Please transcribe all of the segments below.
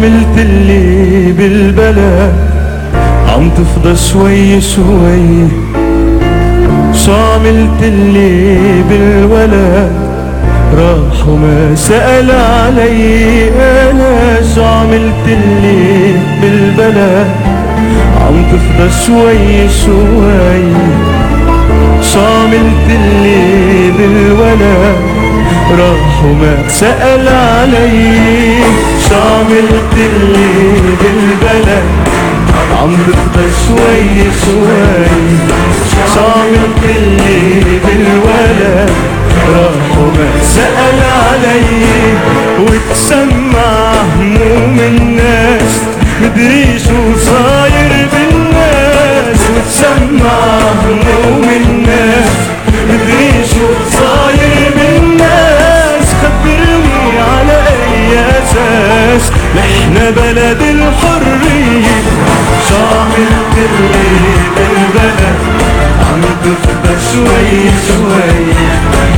عملت اللي بالبلا. عم تفضى شوي شوي. شو عملت اللي بالولا. راح وما سأل علي أنا. شو عملت اللي بالبلا. عم تفضى شوي شوي. شو عملت اللي بالولا. راح وما سأل علي شو عملت اللي بالبلد. عم تفضى شوي شوي. شو عملت اللي بالولد. راح وما سأل بلد الحرية عملت اللي بالبلد. عم تفضى شوي شوي.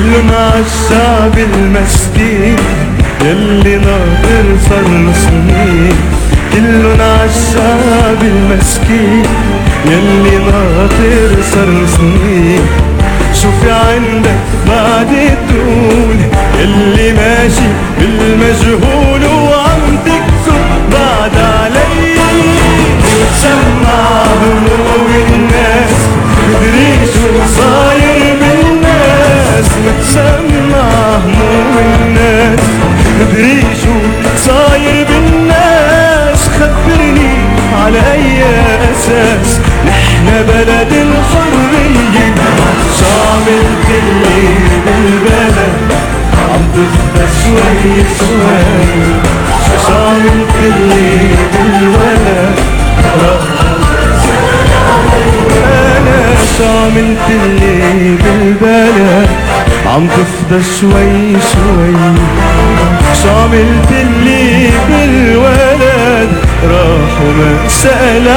كلنا عالشعب المسكين يلي ناطر صار سنين كلنا عالشعب المسكين يلي ناطر صار سنين شو في عندك مدري شو صاير بالناس خبرني على اي أساس. نحن بلد الحرية شو عملت اللي بالبلد. عم تفضى شوي شوي. شو عملت اللي بالولد أنا شو عملت اللي بالبلد. عم تفضى شوي شوي. شو عملت اللي بالولد راح وما سأل